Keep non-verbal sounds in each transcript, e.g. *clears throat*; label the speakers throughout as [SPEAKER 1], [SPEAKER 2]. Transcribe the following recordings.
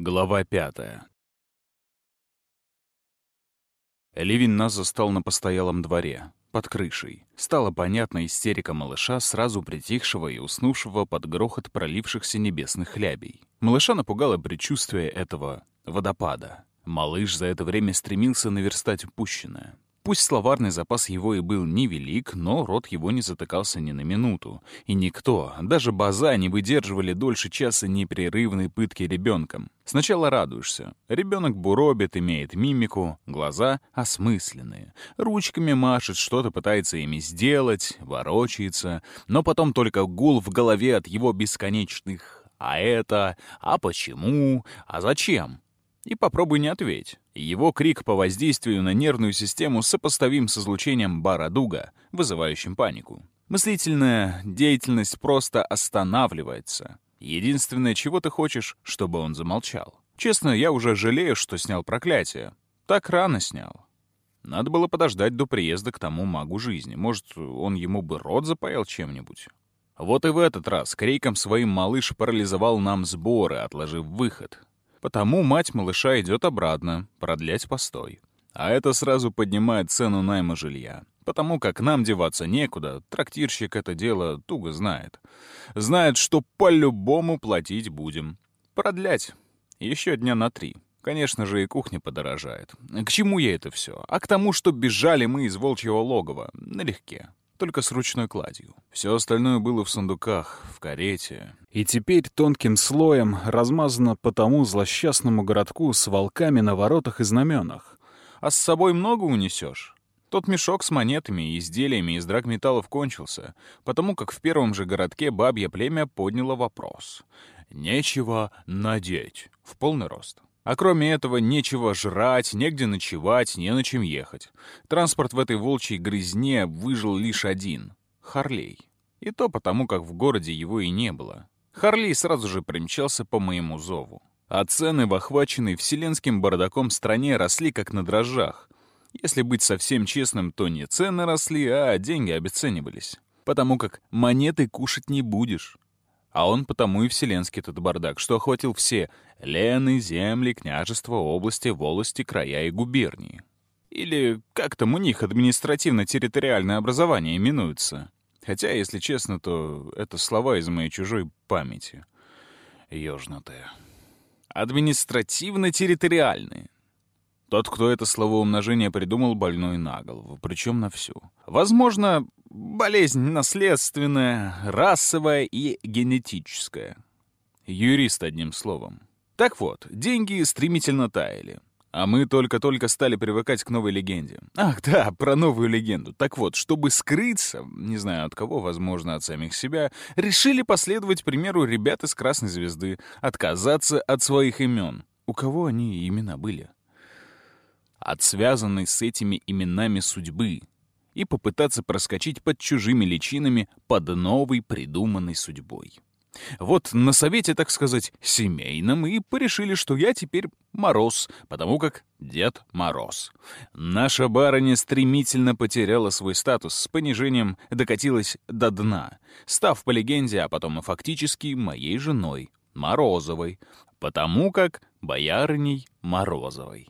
[SPEAKER 1] Глава пятая. Ливень нас застал на постоялом дворе, под крышей. Стала понятна истерика малыша, сразу притихшего и уснувшего под грохот пролившихся небесных хлябей. Малыша напугало предчувствие этого водопада. Малыш за это время стремился наверстать упущенное. Пусть словарный запас его и был невелик, но рот его не затыкался ни на минуту. И никто, даже база, не выдерживали дольше часа непрерывной пытки ребенком. Сначала радуешься. Ребенок буробит, имеет мимику, глаза осмысленные. Ручками машет, что-то пытается ими сделать, ворочается. Но потом только гул в голове от его бесконечных «а это?», «а почему?», «а зачем?». И попробуй не ответь. Его крик по воздействию на нервную систему сопоставим с излучением барадуга, вызывающим панику. Мыслительная деятельность просто останавливается. Единственное, чего ты хочешь, чтобы он замолчал. Честно, я уже жалею, что снял проклятие. Так рано снял. Надо было подождать до приезда к тому магу жизни. Может, он ему бы рот запаял чем-нибудь. Вот и в этот раз криком своим малыш парализовал нам сборы, отложив выход. Потому мать малыша идет обратно, продлять постой. А это сразу поднимает цену найма жилья. Потому как нам деваться некуда, трактирщик это дело туго знает. Знает, что по-любому платить будем. Продлять. Еще дня на три. Конечно же, и кухня подорожает. К чему я это все? А к тому, что бежали мы из волчьего логова. Налегке только с ручной кладью. Все остальное было в сундуках, в карете. И теперь тонким слоем размазано по тому злосчастному городку с волками на воротах и знаменах. А с собой много унесешь? Тот мешок с монетами и изделиями из драгметаллов кончился, потому как в первом же городке бабье племя подняло вопрос. Нечего надеть. В полный рост. А кроме этого, нечего жрать, негде ночевать, не на чем ехать. Транспорт в этой волчьей грязне выжил лишь один — Харлей. И то потому, как в городе его и не было. Харлей сразу же примчался по моему зову. А цены в охваченной вселенским бардаком стране росли как на дрожжах. Если быть совсем честным, то не цены росли, а деньги обесценивались. Потому как монеты кушать не будешь. А он потому и вселенский этот бардак, что охватил все лены, земли, княжества, области, волости, края и губернии. Или как там у них административно-территориальное образование именуется. Хотя, если честно, то это слова из моей чужой памяти. Ёжнутые. Административно-территориальные. Тот, кто это словоумножение придумал, больной на голову, причем на всю. Возможно, болезнь наследственная, расовая и генетическая. Юрист, одним словом. Так вот, деньги стремительно таяли. А мы только-только стали привыкать к новой легенде. Ах, да, про новую легенду. Так вот, чтобы скрыться, не знаю от кого, возможно, от самих себя, решили последовать примеру ребят из «Красной звезды», отказаться от своих имен. У кого они имена были? От связанной с этими именами судьбы и попытаться проскочить под чужими личинами под новой придуманной судьбой. Вот на совете, так сказать, семейном и порешили, что я теперь Мороз, потому как Дед Мороз. Наша барыня стремительно потеряла свой статус, с понижением докатилась до дна, став по легенде, а потом и фактически моей женой, Морозовой, потому как боярыней Морозовой.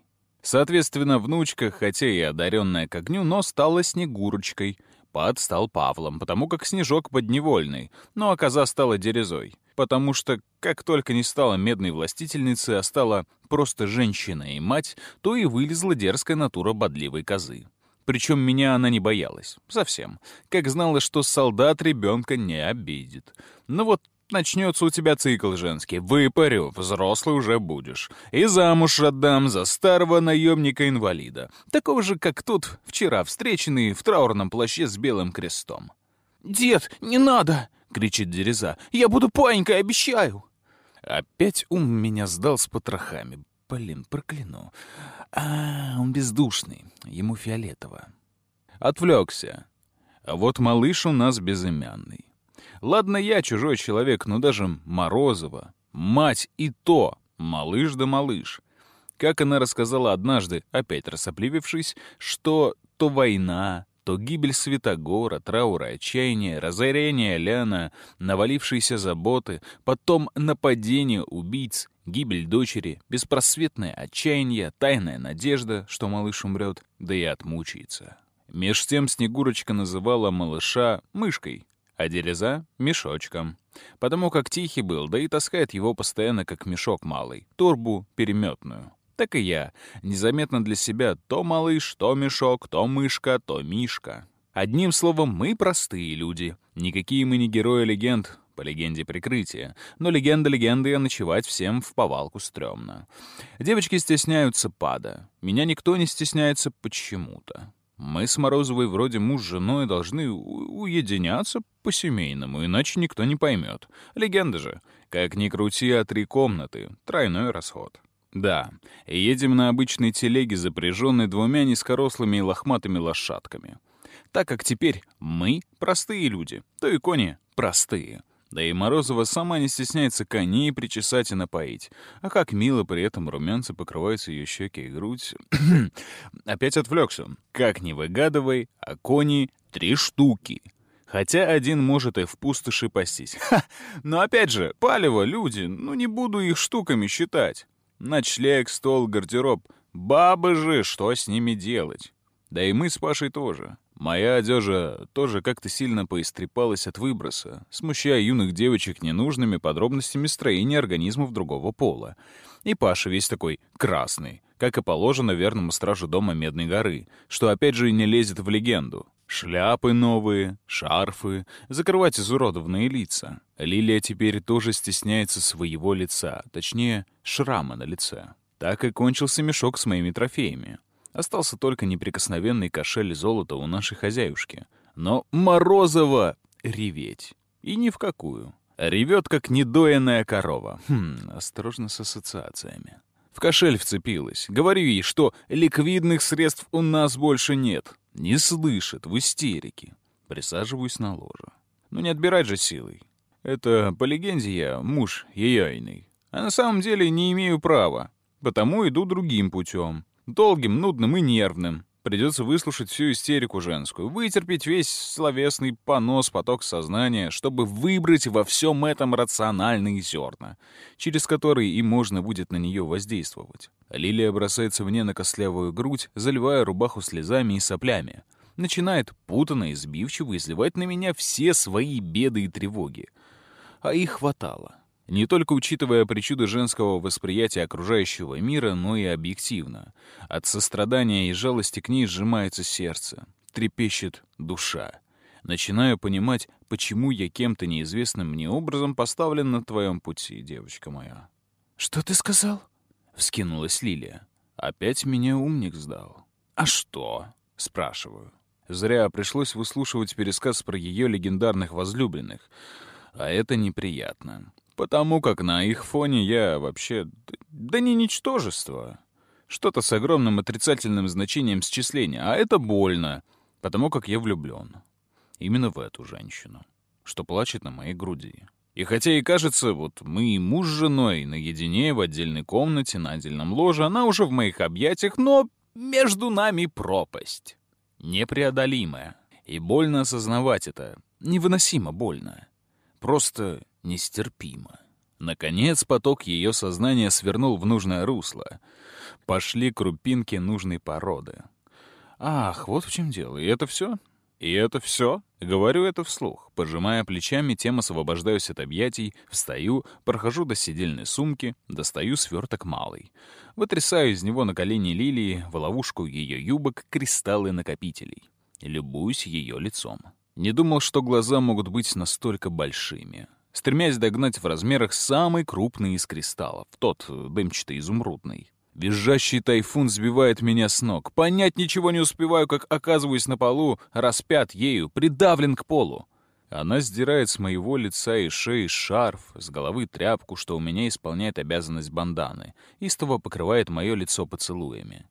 [SPEAKER 1] Соответственно, внучка, хотя и одаренная к огню, но стала Снегурочкой. Пад стал Павлом, потому как Снежок подневольный, но Коза стала Дерезой. Потому что, как только не стала медной властительницей, а стала просто женщиной и мать, то и вылезла дерзкая натура бодливой козы. Причем меня она не боялась. Совсем. Как знала, что солдат ребенка не обидит. Но вот Начнется у тебя цикл женский. Выпарю, взрослый уже будешь. И замуж отдам за старого наемника-инвалида. Такого же, как тот, вчера встреченный в траурном плаще с белым крестом. «Дед, не надо!» — кричит Дереза. «Я буду паинькой, обещаю!» Опять ум меня сдал с потрохами. Блин, прокляну. А, он бездушный. Ему фиолетово. Отвлекся. А вот малыш у нас безымянный. Ладно я, чужой человек, но даже Морозова. Мать и то, малыш да малыш. Как она рассказала однажды, опять рассопливившись, что то война, то гибель Святогора, траура, отчаяние, разорение Ляна, навалившиеся заботы, потом нападение убийц, гибель дочери, беспросветное отчаяние, тайная надежда, что малыш умрет, да и отмучается. Меж тем Снегурочка называла малыша мышкой, а Дереза — мешочком. Потому как тихий был, да и таскает его постоянно как мешок малый, турбу переметную. Так и я. Незаметно для себя то малыш, то мешок, то мышка, то мишка. Одним словом, мы простые люди. Никакие мы не герои легенд, по легенде прикрытия. Но легенда легенды, а ночевать всем в повалку стрёмно. Девочки стесняются пада. Меня никто не стесняется почему-то. Мы с Морозовой вроде муж с женой должны уединяться по-семейному, иначе никто не поймет. Легенда же. Как ни крути, а три комнаты. Тройной расход. Да, едем на обычной телеге, запряженной двумя низкорослыми и лохматыми лошадками. Так как теперь мы простые люди, то и кони простые. Да и Морозова сама не стесняется коней причесать и напоить. А как мило при этом румянцы покрываются ее щеки и грудь. *clears throat* Опять отвлекся. Как не выгадывай, а кони — три штуки. Хотя один может и в пустоши пастись. Ха! Но опять же, палево, люди, ну не буду их штуками считать. Ночлег, стол, гардероб. Бабы же, что с ними делать? Да и мы с Пашей тоже. Моя одежа тоже как-то сильно поистрепалась от выброса, смущая юных девочек ненужными подробностями строения организмов другого пола. И Паша весь такой красный, как и положено верному стражу дома Медной горы, что опять же не лезет в легенду. Шляпы новые, шарфы, закрывать изуродованные лица. Лилия теперь тоже стесняется своего лица, точнее, шрама на лице. Так и кончился мешок с моими трофеями. Остался только неприкосновенный кошель золота у нашей хозяюшки. Но Морозова реветь. И ни в какую. Ревет, как недоенная корова. Хм, осторожно с ассоциациями. В кошель вцепилась. Говорю ей, что ликвидных средств у нас больше нет. Не слышит, в истерике. Присаживаюсь на ложе. Ну не отбирать же силой. Это, по легенде, я муж ейойный. А на самом деле не имею права. Потому иду другим путем. Долгим, нудным и нервным. Придется выслушать всю истерику женскую, вытерпеть весь словесный понос, поток сознания, чтобы выбрать во всем этом рациональные зерна, через которые и можно будет на нее воздействовать. Лилия бросается мне на костлявую грудь, заливая рубаху слезами и соплями. Начинает путанно и сбивчиво изливать на меня все свои беды и тревоги. А их хватало. Не только учитывая причуды женского восприятия окружающего мира, но и объективно. От сострадания и жалости к ней сжимается сердце, трепещет душа. Начинаю понимать, почему я кем-то неизвестным мне образом поставлен на твоем пути, девочка моя.
[SPEAKER 2] «Что ты сказал?»
[SPEAKER 1] — вскинулась Лилия. Опять меня умник сдал. «А что?» — спрашиваю. Зря пришлось выслушивать пересказ про ее легендарных возлюбленных. А это неприятно. Потому как на их фоне я вообще... Да не ничтожество. Что-то с огромным отрицательным значением счисления. А это больно, потому как я влюблен. Именно в эту женщину, что плачет на моей груди. И хотя и кажется, вот мы и муж с женой наедине в отдельной комнате, на отдельном ложе, она уже в моих объятиях, но между нами пропасть. Непреодолимая. И больно осознавать это. Невыносимо больно. Просто нестерпимо. Наконец поток ее сознания свернул в нужное русло. Пошли крупинки нужной породы. Ах, вот в чем дело. И это все? И это все? Говорю это вслух. Пожимая плечами, тем освобождаюсь от объятий, встаю, прохожу до сидельной сумки, достаю сверток малый. Вытрясаю из него на колени лилии, в ловушку ее юбок, кристаллы накопителей. Любуюсь ее лицом. Не думал, что глаза могут быть настолько большими стремясь догнать в размерах самый крупный из кристаллов, тот э, дымчатый изумрудный. Визжащий тайфун сбивает меня с ног. Понять ничего не успеваю, как оказываюсь на полу, распят ею, придавлен к полу. Она сдирает с моего лица и шеи шарф, с головы тряпку, что у меня исполняет обязанность банданы, истово покрывает мое лицо поцелуями.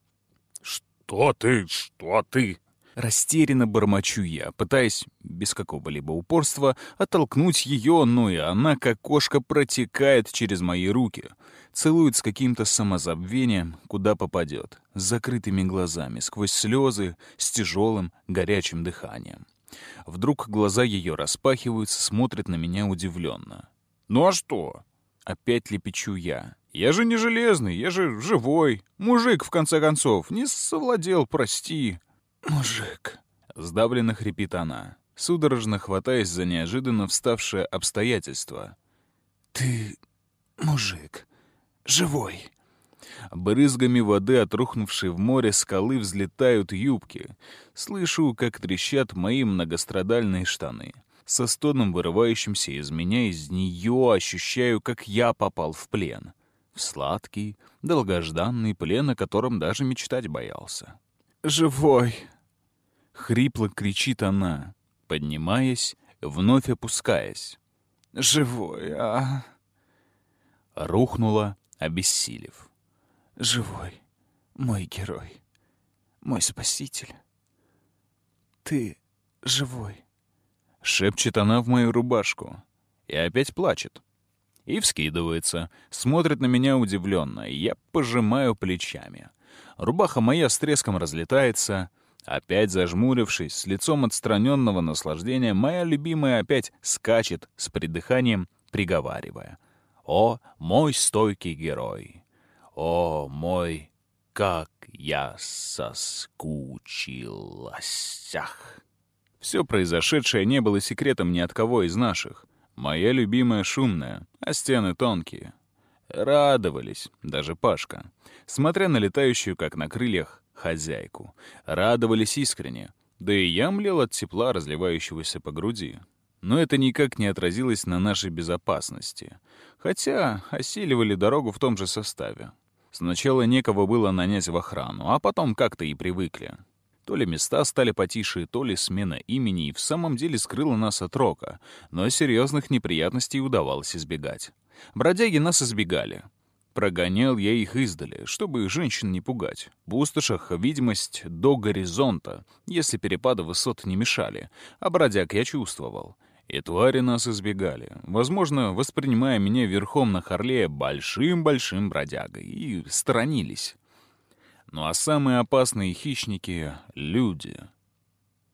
[SPEAKER 2] «Что ты? Что ты?»
[SPEAKER 1] Растерянно бормочу я, пытаясь, без какого-либо упорства, оттолкнуть ее, но и она, как кошка, протекает через мои руки. Целует с каким-то самозабвением, куда попадет, с закрытыми глазами, сквозь слезы, с тяжелым, горячим дыханием. Вдруг глаза ее распахиваются, смотрят на меня удивленно. «Ну а что?» Опять лепечу я. Я же не железный, я же живой. Мужик, в конце концов, не совладел, прости.
[SPEAKER 2] Мужик.
[SPEAKER 1] Сдавленно хрипит она, судорожно хватаясь за неожиданно вставшее обстоятельство.
[SPEAKER 2] Ты мужик. Живой.
[SPEAKER 1] Брызгами воды, отрухнувшей в море скалы, взлетают юбки. Слышу, как трещат мои многострадальные штаны. Со стоном, вырывающимся из меня, из нее ощущаю, как я попал в плен. В сладкий, долгожданный плен, о котором даже мечтать боялся.
[SPEAKER 2] «Живой!»
[SPEAKER 1] — хрипло кричит она, поднимаясь, вновь опускаясь.
[SPEAKER 2] «Живой, а...»
[SPEAKER 1] Рухнула, обессилев.
[SPEAKER 2] «Живой, мой герой, мой спаситель. Ты живой!»
[SPEAKER 1] Шепчет она в мою рубашку. И опять плачет. И вскидывается, смотрит на меня удивленно, и я пожимаю плечами. Рубаха моя с треском разлетается. Опять зажмурившись, с лицом отстраненного наслаждения, моя любимая опять скачет с придыханием, приговаривая. «О, мой стойкий герой! О, мой, как я соскучилась!» Все произошедшее не было секретом ни от кого из наших. Моя любимая шумная, а стены тонкие. Радовались, даже Пашка, смотря на летающую, как на крыльях, хозяйку. Радовались искренне. Да и я млел от тепла, разливающегося по груди. Но это никак не отразилось на нашей безопасности. Хотя осиливали дорогу в том же составе. Сначала некого было нанять в охрану, а потом как-то и привыкли. То ли места стали потише, то ли смена имени и в самом деле скрыла нас от рока, но серьезных неприятностей удавалось избегать. Бродяги нас избегали. Прогонял я их издали, чтобы женщин не пугать. В пустошах видимость до горизонта, если перепады высот не мешали, а бродяг я чувствовал. И твари нас избегали, возможно, воспринимая меня верхом на Харлее большим-большим бродягой, и сторонились. Ну а самые опасные хищники — люди —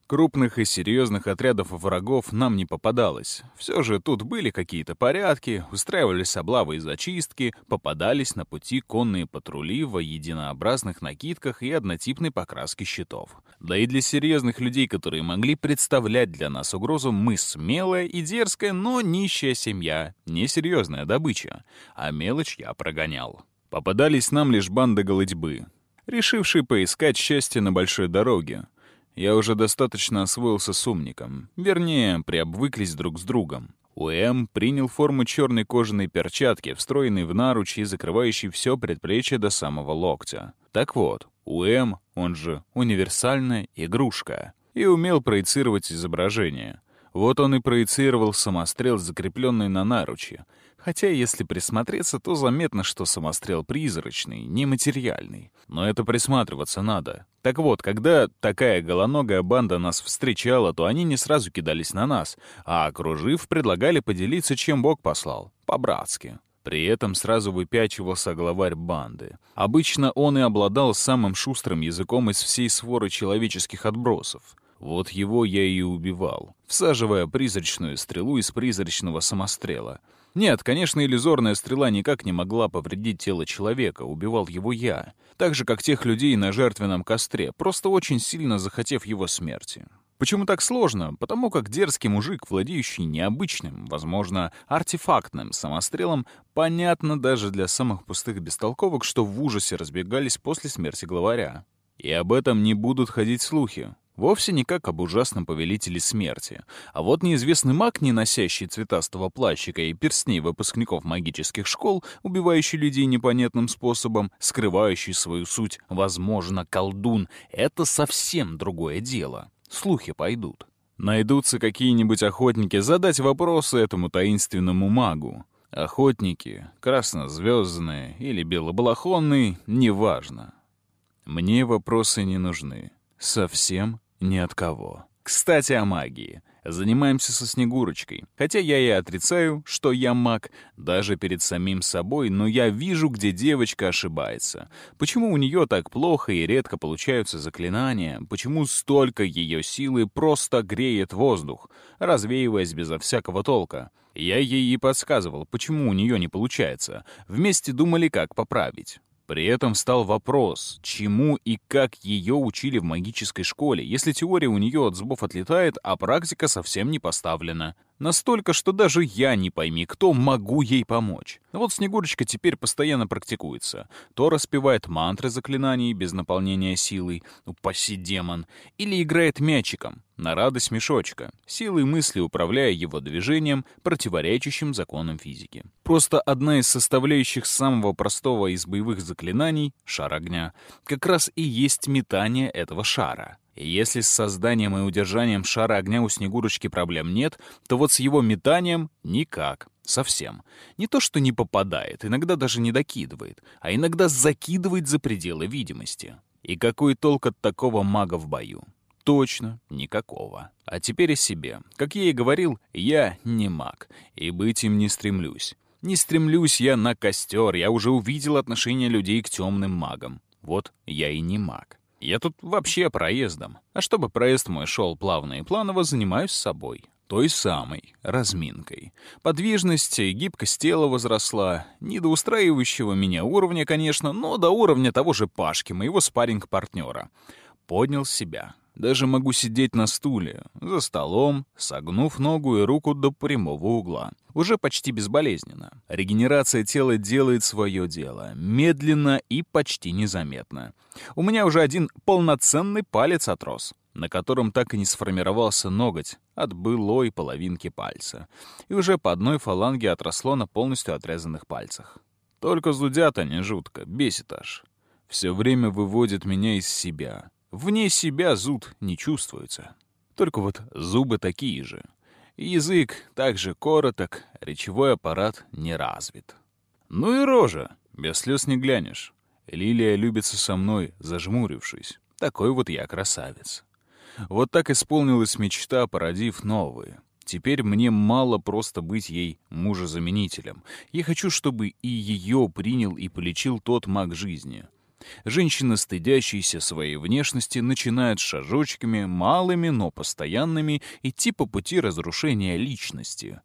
[SPEAKER 1] Крупных и серьезных отрядов врагов нам не попадалось. Все же тут были какие-то порядки, устраивались облавы и зачистки, попадались на пути конные патрули в единообразных накидках и однотипной покраске щитов. Да и для серьезных людей, которые могли представлять для нас угрозу, мы смелая и дерзкая, но нищая семья, несерьезная добыча. А мелочь я прогонял. Попадались нам лишь банды голодьбы, решившие поискать счастье на большой дороге. Я уже достаточно освоился с умником. Вернее, приобвыклись друг с другом. УМ принял форму черной кожаной перчатки, встроенной в наручи и закрывающей все предплечье до самого локтя. Так вот, УМ, он же универсальная игрушка, и умел проецировать изображение. Вот он и проецировал самострел, закрепленный на наруче. Хотя, если присмотреться, то заметно, что самострел призрачный, нематериальный. Но это присматриваться надо. Так вот, когда такая голоногая банда нас встречала, то они не сразу кидались на нас, а, окружив, предлагали поделиться, чем Бог послал. По-братски. При этом сразу выпячивался главарь банды. Обычно он и обладал самым шустрым языком из всей своры человеческих отбросов. Вот его я и убивал, всаживая призрачную стрелу из призрачного самострела. Нет, конечно, иллюзорная стрела никак не могла повредить тело человека, убивал его я. Так же, как тех людей на жертвенном костре, просто очень сильно захотев его смерти. Почему так сложно? Потому как дерзкий мужик, владеющий необычным, возможно, артефактным самострелом, понятно даже для самых пустых бестолковок, что в ужасе разбегались после смерти главаря. И об этом не будут ходить слухи. Вовсе не как об ужасном повелителе смерти. А вот неизвестный маг, не носящий цветастого плащика и перстней выпускников магических школ, убивающий людей непонятным способом, скрывающий свою суть, возможно, колдун — это совсем другое дело. Слухи пойдут. Найдутся какие-нибудь охотники задать вопросы этому таинственному магу. Охотники, краснозвездные или белобалахонные, неважно. Мне вопросы не нужны. Совсем ни от кого. Кстати, о магии. Занимаемся со Снегурочкой. Хотя я и отрицаю, что я маг, даже перед самим собой, но я вижу, где девочка ошибается. Почему у нее так плохо и редко получаются заклинания? Почему столько ее силы просто греет воздух, развеиваясь безо всякого толка? Я ей и подсказывал, почему у нее не получается. Вместе думали, как поправить. При этом встал вопрос, чему и как ее учили в магической школе, если теория у нее от зубов отлетает, а практика совсем не поставлена. Настолько, что даже я, не пойми кто, могу ей помочь. Вот Снегурочка теперь постоянно практикуется. То распевает мантры заклинаний без наполнения силой, упаси демон, или играет мячиком, на радость мешочка, силой мысли управляя его движением, противоречащим законам физики. Просто одна из составляющих самого простого из боевых заклинаний — шар огня — как раз и есть метание этого шара — если с созданием и удержанием шара огня у Снегурочки проблем нет, то вот с его метанием — никак. Совсем. Не то, что не попадает, иногда даже не докидывает, а иногда закидывает за пределы видимости. И какой толк от такого мага в бою? Точно, никакого. А теперь о себе. Как я и говорил, я не маг, и быть им не стремлюсь. Не стремлюсь я на костер, я уже увидел отношение людей к темным магам. Вот я и не маг. Я тут вообще проездом. А чтобы проезд мой шел плавно и планово, занимаюсь собой. Той самой, разминкой. Подвижность и гибкость тела возросла. Не до устраивающего меня уровня, конечно, но до уровня того же Пашки, моего спарринг-партнера. Поднял себя. Даже могу сидеть на стуле, за столом, согнув ногу и руку до прямого угла. Уже почти безболезненно. Регенерация тела делает свое дело. Медленно и почти незаметно. У меня уже один полноценный палец отрос, на котором так и не сформировался ноготь от былой половинки пальца. И уже по одной фаланге отросло на полностью отрезанных пальцах. Только зудят они жутко, бесит аж. Все время выводит меня из себя. Вне себя зуд не чувствуется. Только вот зубы такие же. Язык также короток, речевой аппарат не развит. Ну и рожа, без слез не глянешь. Лилия любится со мной, зажмурившись. Такой вот я красавец. Вот так исполнилась мечта, породив новые. Теперь мне мало просто быть ей мужезаменителем. Я хочу, чтобы и ее принял и полечил тот маг жизни — Женщина, стыдящаяся своей внешности, начинает шажочками, малыми, но постоянными, идти по пути разрушения личности.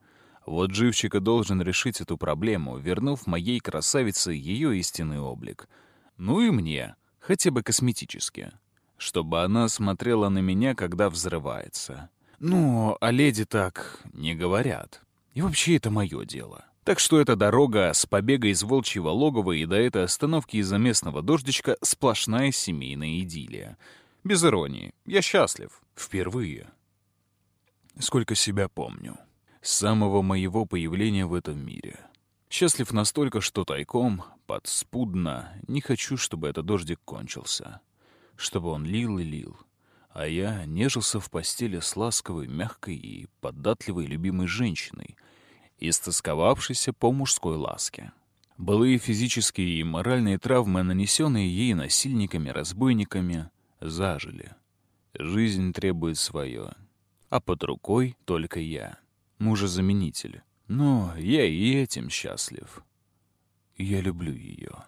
[SPEAKER 1] Вот живчика должен решить эту проблему, вернув моей красавице ее истинный облик. Ну и мне, хотя бы косметически. Чтобы она смотрела на меня, когда взрывается. Ну, о леди так не говорят. И вообще это мое дело. Так что эта дорога с побега из волчьего логова и до этой остановки из-за местного дождичка сплошная семейная идиллия. Без иронии. Я счастлив. Впервые. Сколько себя помню. С самого моего появления в этом мире. Счастлив настолько, что тайком, подспудно, не хочу, чтобы этот дождик кончился. Чтобы он лил и лил. А я нежился в постели с ласковой, мягкой и податливой любимой женщиной — истосковавшейся по мужской ласке. Былые физические и моральные травмы, нанесенные ей насильниками-разбойниками, зажили. Жизнь требует свое. А под рукой только я, мужезаменитель. Но я и этим счастлив. Я люблю ее.